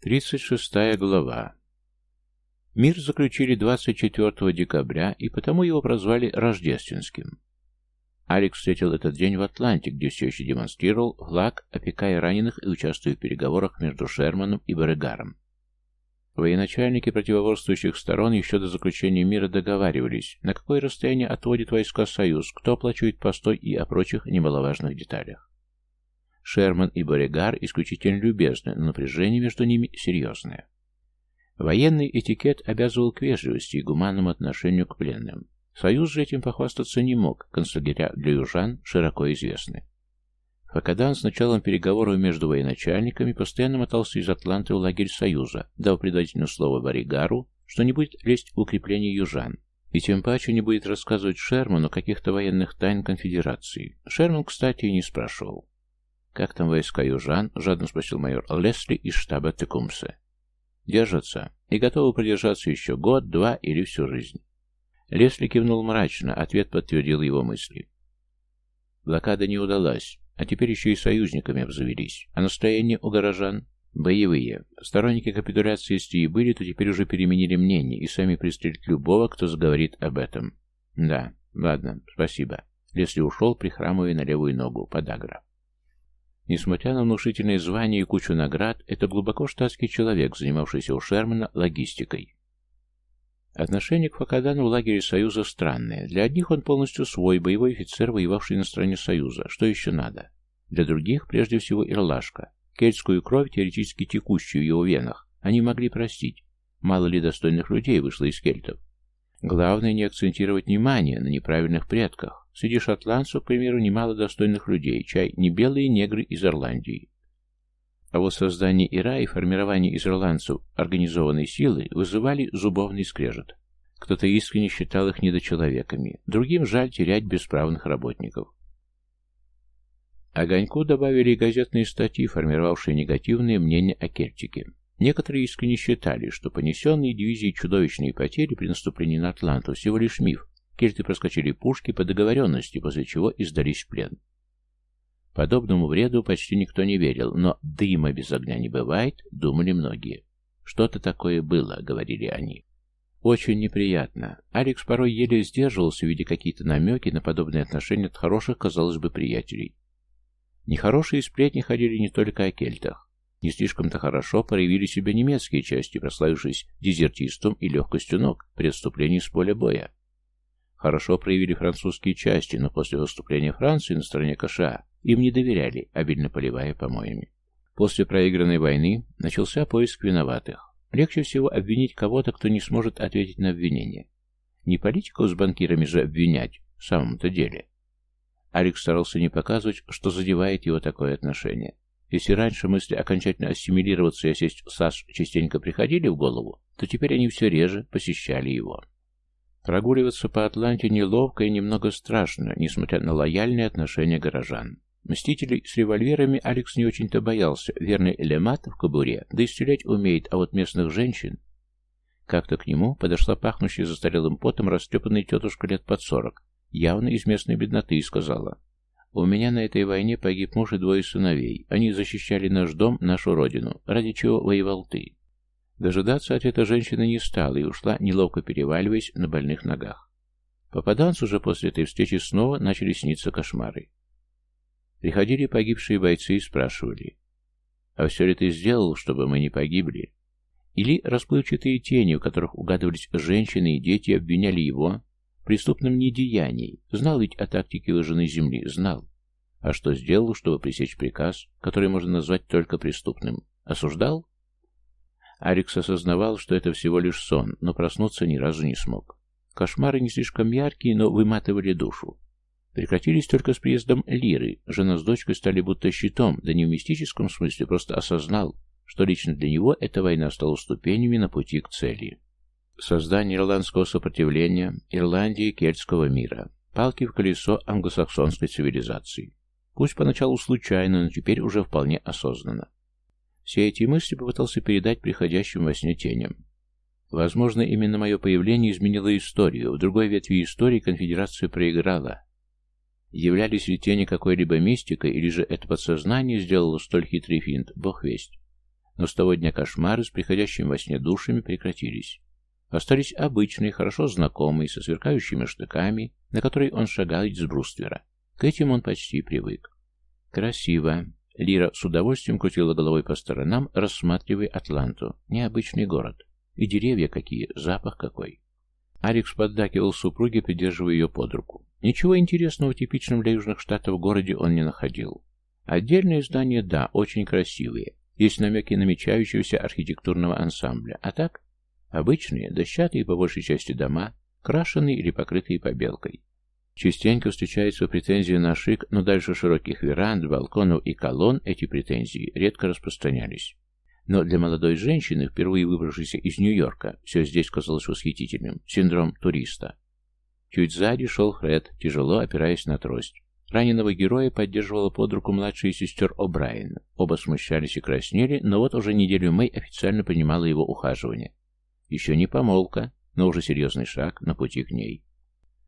36 глава. Мир заключили 24 декабря, и потому его прозвали Рождественским. Алекс встретил этот день в Атланте, где все еще демонстрировал флаг, опекая раненых и участвуя в переговорах между Шерманом и Берегаром. Военачальники противоборствующих сторон еще до заключения мира договаривались, на какое расстояние отводит войска Союз, кто оплачивает постой и о прочих немаловажных деталях. Шерман и Боригар исключительно любезны, но напряжение между ними серьезное. Военный этикет обязывал к вежливости и гуманному отношению к пленным. Союз же этим похвастаться не мог, концлагеря для южан широко известны. Факадан с началом переговоров между военачальниками постоянно мотался из Атланты в лагерь Союза, дав предварительное слово Баригару, что не будет лезть в укрепление южан, и тем паче не будет рассказывать Шерману каких-то военных тайн конфедерации. Шерман, кстати, и не спрашивал. «Как там войска южан?» — жадно спросил майор Лесли из штаба Текумсе. «Держатся и готовы продержаться еще год, два или всю жизнь». Лесли кивнул мрачно, ответ подтвердил его мысли. Блокада не удалась. А теперь еще и союзниками обзавелись. А настроение у горожан? Боевые. Сторонники капитуляции, если и были, то теперь уже переменили мнение и сами пристрелят любого, кто заговорит об этом. Да, ладно, спасибо. Лесли ушел, прихрамывая на левую ногу, подагра. Несмотря на внушительное звание и кучу наград, это глубоко штатский человек, занимавшийся у Шермана логистикой. Отношение к Факадану в лагере Союза странное. Для одних он полностью свой, боевой офицер, воевавший на стороне Союза. Что еще надо? Для других, прежде всего, ирлашка. Кельтскую кровь, теоретически текущую в его венах, они могли простить. Мало ли достойных людей вышло из кельтов. Главное не акцентировать внимание на неправильных предках. Среди шотландцев, к примеру, немало достойных людей, чай не белые негры из Ирландии. А вот создание Ира и формирование из ирландцев организованной силы вызывали зубовный скрежет. Кто-то искренне считал их недочеловеками, другим жаль терять бесправных работников. Огоньку добавили газетные статьи, формировавшие негативные мнения о Кельтике. Некоторые искренне считали, что понесенные дивизией чудовищные потери при наступлении на Атланту всего лишь миф. Кельты проскочили пушки по договоренности, после чего и сдались в плен. Подобному вреду почти никто не верил, но дыма без огня не бывает, думали многие. Что-то такое было, говорили они. Очень неприятно. Алекс порой еле сдерживался, видя какие-то намеки на подобные отношения от хороших, казалось бы, приятелей. Нехорошие сплетни ходили не только о кельтах. Не слишком-то хорошо проявили себя немецкие части, прославившись дезертистом и легкостью ног при отступлении с поля боя. Хорошо проявили французские части, но после выступления Франции на стороне КША им не доверяли, обильно поливая помоями. После проигранной войны начался поиск виноватых. Легче всего обвинить кого-то, кто не сможет ответить на обвинение. Не политиков с банкирами же обвинять, в самом-то деле. Алекс старался не показывать, что задевает его такое отношение. Если раньше мысли окончательно ассимилироваться и осесть в САС частенько приходили в голову, то теперь они все реже посещали его. Прогуливаться по Атланте неловко и немного страшно, несмотря на лояльное отношение горожан. Мстителей с револьверами Алекс не очень-то боялся. Верный элемат в кобуре, да и стрелять умеет, а вот местных женщин... Как-то к нему подошла пахнущая застарелым потом растрепанная тетушка лет под сорок, явно из местной бедноты, и сказала, «У меня на этой войне погиб муж и двое сыновей. Они защищали наш дом, нашу родину. Ради чего воевал ты?» Дожидаться ответа женщины не стала и ушла, неловко переваливаясь на больных ногах. Попаданцу же после этой встречи снова начали сниться кошмары. Приходили погибшие бойцы и спрашивали, «А все ли ты сделал, чтобы мы не погибли?» Или расплывчатые тени, в которых угадывались женщины и дети, обвиняли его в преступном недеянии. Знал ведь о тактике выжженной земли, знал. А что сделал, чтобы пресечь приказ, который можно назвать только преступным? Осуждал? Арикс осознавал, что это всего лишь сон, но проснуться ни разу не смог. Кошмары не слишком яркие, но выматывали душу. Прекратились только с приездом Лиры. Жена с дочкой стали будто щитом, да не в мистическом смысле, просто осознал, что лично для него эта война стала ступенями на пути к цели. Создание ирландского сопротивления, Ирландии кельтского мира. Палки в колесо англосаксонской цивилизации. Пусть поначалу случайно, но теперь уже вполне осознанно. Все эти мысли попытался передать приходящим во сне теням. Возможно, именно мое появление изменило историю. В другой ветви истории конфедерация проиграла, Являлись ли тени какой-либо мистикой, или же это подсознание сделало столь хитрый финт, бог весть. Но с того дня кошмары с приходящими во сне душами прекратились. Остались обычные, хорошо знакомые, со сверкающими штыками, на которые он шагал из бруствера. К этим он почти привык. Красиво. Лира с удовольствием крутила головой по сторонам, рассматривая Атланту. Необычный город. И деревья какие, запах какой. Алекс поддакивал супруге, придерживая ее под руку. Ничего интересного в типичном для Южных Штатов городе он не находил. Отдельные здания, да, очень красивые. Есть намеки намечающегося архитектурного ансамбля. А так, обычные, дощатые по большей части дома, крашеные или покрытые побелкой. Частенько встречаются претензии на шик, но дальше широких веранд, балконов и колонн эти претензии редко распространялись. Но для молодой женщины, впервые выбравшейся из Нью-Йорка, все здесь казалось восхитительным. Синдром туриста. Чуть сзади шел Фред, тяжело опираясь на трость. Раненого героя поддерживала под руку младшая сестер О'Брайен. Оба смущались и краснели, но вот уже неделю Мэй официально принимала его ухаживание. Еще не помолвка, но уже серьезный шаг на пути к ней.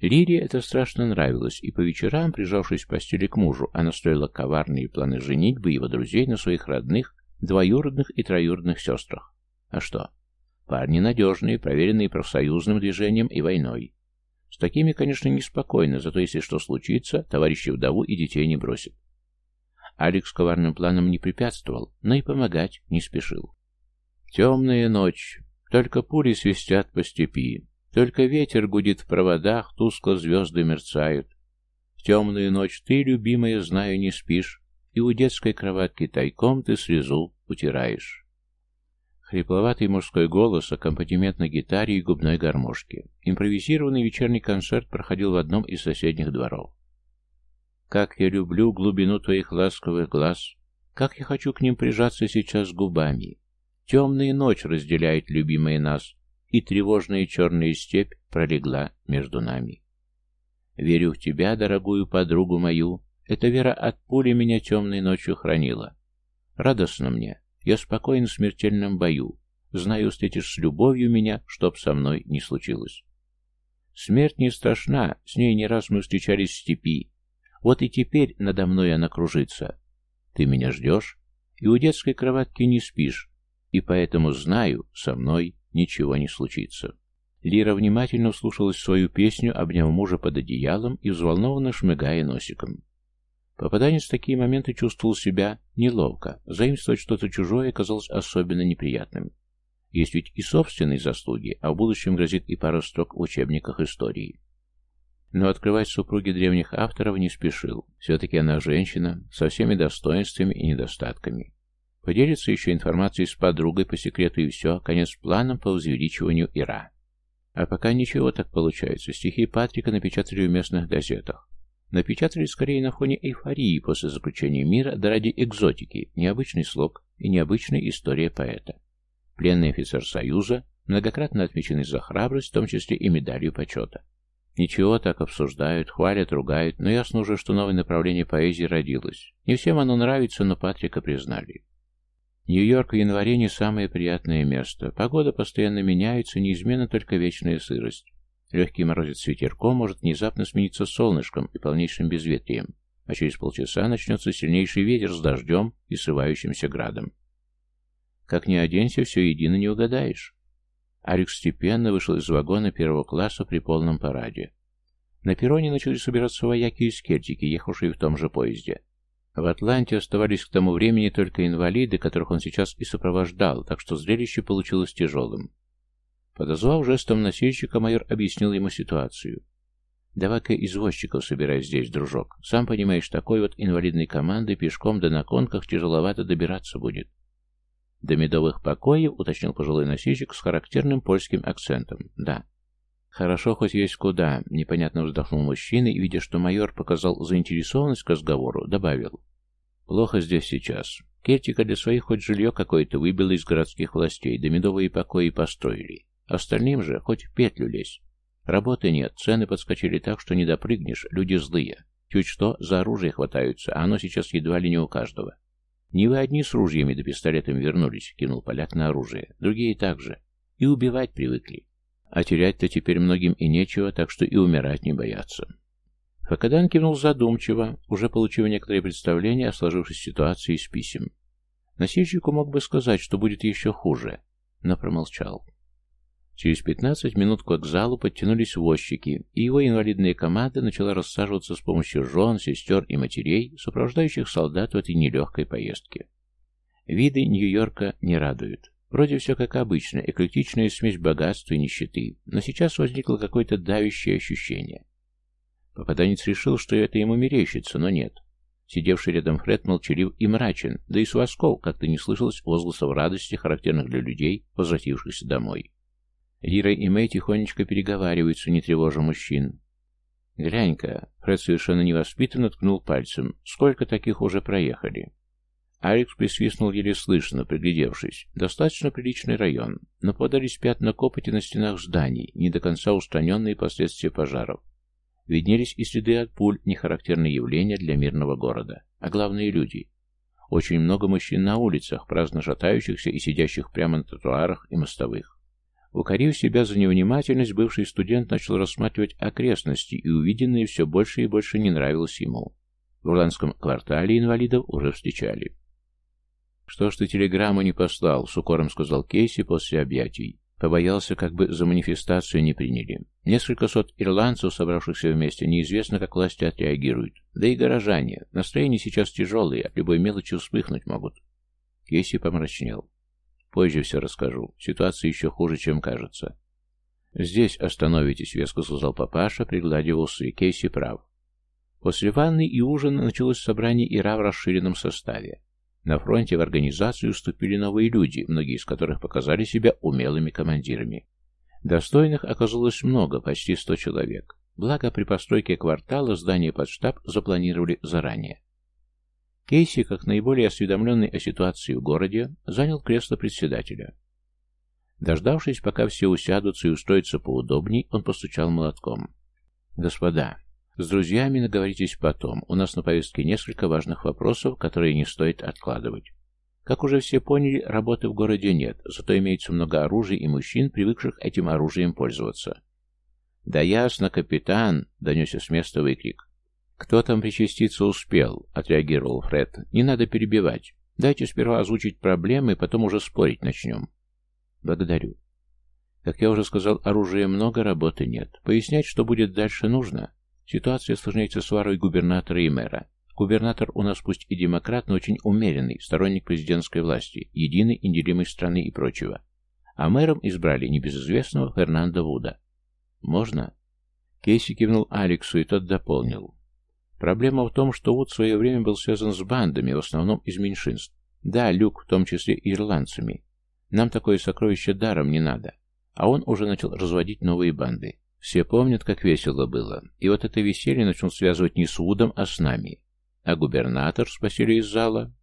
Лире это страшно нравилось, и по вечерам, прижавшись в постели к мужу, она строила коварные планы женитьбы его друзей на своих родных, двоюродных и троюродных сестрах. А что? Парни надежные, проверенные профсоюзным движением и войной. С такими, конечно, неспокойно, зато если что случится, товарищи вдову и детей не бросят. Алекс коварным планам не препятствовал, но и помогать не спешил. Темная ночь. Только пули свистят по степи. Только ветер гудит в проводах, тускло звезды мерцают. В темную ночь ты, любимая, знаю, не спишь, и у детской кроватки тайком ты слезу утираешь. Хрипловатый мужской голос, аккомпанемент на гитаре и губной гармошке. Импровизированный вечерний концерт проходил в одном из соседних дворов. «Как я люблю глубину твоих ласковых глаз! Как я хочу к ним прижаться сейчас губами! Темная ночь разделяет любимые нас, и тревожная черная степь пролегла между нами. Верю в тебя, дорогую подругу мою, эта вера от пули меня темной ночью хранила. Радостно мне, я спокоен в смертельном бою, знаю, встретишь с любовью меня, чтоб со мной не случилось. Смерть не страшна, с ней не раз мы встречались в степи. Вот и теперь надо мной она кружится. Ты меня ждешь, и у детской кроватки не спишь, и поэтому знаю, со мной ничего не случится. Лира внимательно вслушалась свою песню, обняв мужа под одеялом и взволнованно шмыгая носиком. Попаданец в такие моменты чувствовал себя неловко. Заимствовать что-то чужое казалось особенно неприятным. Есть ведь и собственные заслуги, а в будущем грозит и пара строк в учебниках истории. Но открывать супруги древних авторов не спешил. Все-таки она женщина, со всеми достоинствами и недостатками. Поделится еще информацией с подругой по секрету и все, конец планом по возвеличиванию Ира. А пока ничего так получается. Стихи Патрика напечатали в местных газетах. Напечатали скорее на фоне эйфории после заключения мира, да ради экзотики, необычный слог и необычная история поэта. Пленный офицер Союза, многократно отмеченный за храбрость, в том числе и медалью почета. Ничего, так обсуждают, хвалят, ругают, но ясно уже, что новое направление поэзии родилось. Не всем оно нравится, но Патрика признали. Нью-Йорк в январе не самое приятное место. Погода постоянно меняется, неизменно только вечная сырость. Легкий морозец с ветерком может внезапно смениться солнышком и полнейшим безветрием, а через полчаса начнется сильнейший ветер с дождем и срывающимся градом. Как ни оденься, все едино не угадаешь. Алекс степенно вышел из вагона первого класса при полном параде. На перроне начали собираться вояки и скельтики, ехавшие в том же поезде. В Атланте оставались к тому времени только инвалиды, которых он сейчас и сопровождал, так что зрелище получилось тяжелым. Подозвав жестом носильщика, майор объяснил ему ситуацию. «Давай-ка извозчиков собирай здесь, дружок. Сам понимаешь, такой вот инвалидной команды пешком да на конках тяжеловато добираться будет». «До медовых покоев», — уточнил пожилой носильщик с характерным польским акцентом. «Да». «Хорошо, хоть есть куда», — непонятно вздохнул мужчина и, видя, что майор показал заинтересованность к разговору, добавил. «Плохо здесь сейчас. Кертика для своих хоть жилье какое-то выбило из городских властей, да медовые покои построили. Остальным же хоть в петлю лезь. Работы нет, цены подскочили так, что не допрыгнешь, люди злые. Чуть что, за оружие хватаются, а оно сейчас едва ли не у каждого. Не вы одни с ружьями да пистолетами вернулись, кинул поляк на оружие. Другие также. И убивать привыкли. А терять-то теперь многим и нечего, так что и умирать не боятся. Факадан кивнул задумчиво, уже получив некоторые представления о сложившейся ситуации из писем. Носильщику мог бы сказать, что будет еще хуже, но промолчал. Через 15 минут к вокзалу подтянулись возчики, и его инвалидная команда начала рассаживаться с помощью жен, сестер и матерей, сопровождающих солдат в этой нелегкой поездке. Виды Нью-Йорка не радуют. Вроде все как обычно, эклектичная смесь богатства и нищеты, но сейчас возникло какое-то давящее ощущение. Попаданец решил, что это ему мерещится, но нет. Сидевший рядом Фред молчалив и мрачен, да и с восков как-то не слышалось возгласов радости, характерных для людей, возвратившихся домой. Лира и Мэй тихонечко переговариваются, не тревожа мужчин. «Глянь-ка!» Фред совершенно невоспитанно ткнул пальцем. «Сколько таких уже проехали?» Алекс присвистнул еле слышно, приглядевшись. Достаточно приличный район, но подались пятна копоти на стенах зданий, не до конца устраненные последствия пожаров. Виднелись и следы от пуль, нехарактерные явления для мирного города. А главные люди. Очень много мужчин на улицах, праздно шатающихся и сидящих прямо на тротуарах и мостовых. Укорив себя за невнимательность, бывший студент начал рассматривать окрестности, и увиденное все больше и больше не нравилось ему. В Урландском квартале инвалидов уже встречали. «Что ж ты телеграмму не послал?» — с укором сказал Кейси после объятий. Побоялся, как бы за манифестацию не приняли. Несколько сот ирландцев, собравшихся вместе, неизвестно, как власти отреагируют. Да и горожане. Настроение сейчас тяжелые, от любой мелочи вспыхнуть могут. Кейси помрачнел. Позже все расскажу. Ситуация еще хуже, чем кажется. «Здесь остановитесь», — веско сказал папаша, пригладив усы. Кейси прав. После ванны и ужина началось собрание ИРА в расширенном составе. На фронте в организацию вступили новые люди, многие из которых показали себя умелыми командирами. Достойных оказалось много, почти сто человек. Благо, при постройке квартала здание под штаб запланировали заранее. Кейси, как наиболее осведомленный о ситуации в городе, занял кресло председателя. Дождавшись, пока все усядутся и устроятся поудобней, он постучал молотком. «Господа, с друзьями наговоритесь потом. У нас на повестке несколько важных вопросов, которые не стоит откладывать. Как уже все поняли, работы в городе нет, зато имеется много оружия и мужчин, привыкших этим оружием пользоваться». «Да ясно, капитан!» — донесся с места выкрик. «Кто там причаститься успел?» — отреагировал Фред. «Не надо перебивать. Дайте сперва озвучить проблемы, потом уже спорить начнем». «Благодарю». Как я уже сказал, оружия много, работы нет. Пояснять, что будет дальше, нужно. Ситуация осложняется сварой губернатора и мэра. Губернатор у нас пусть и демократ, но очень умеренный, сторонник президентской власти, единой и неделимой страны и прочего. А мэром избрали небезызвестного Фернандо Вуда. «Можно?» Кейси кивнул Алексу, и тот дополнил. Проблема в том, что Вуд в свое время был связан с бандами, в основном из меньшинств. Да, Люк, в том числе и ирландцами. Нам такое сокровище даром не надо. А он уже начал разводить новые банды. Все помнят, как весело было. И вот это веселье начал связывать не с Вудом, а с нами. А губернатор, спросили из зала.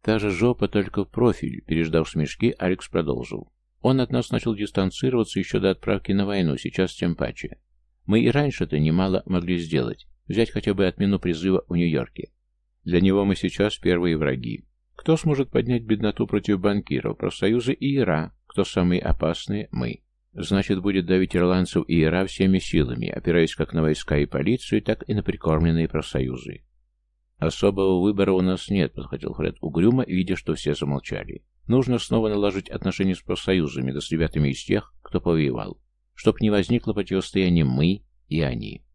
Та же жопа, только в профиль. Переждав смешки, Алекс продолжил. Он от нас начал дистанцироваться еще до отправки на войну, сейчас тем паче. Мы и раньше-то немало могли сделать. Взять хотя бы отмену призыва в Нью-Йорке. Для него мы сейчас первые враги. Кто сможет поднять бедноту против банкиров, профсоюзы и ИРА? Кто самые опасные? Мы. Значит, будет давить ирландцев и ИРА всеми силами, опираясь как на войска и полицию, так и на прикормленные профсоюзы. «Особого выбора у нас нет», — подходил Фред угрюмо, видя, что все замолчали. «Нужно снова наложить отношения с профсоюзами, да с ребятами из тех, кто повоевал, чтоб не возникло противостояние мы и они».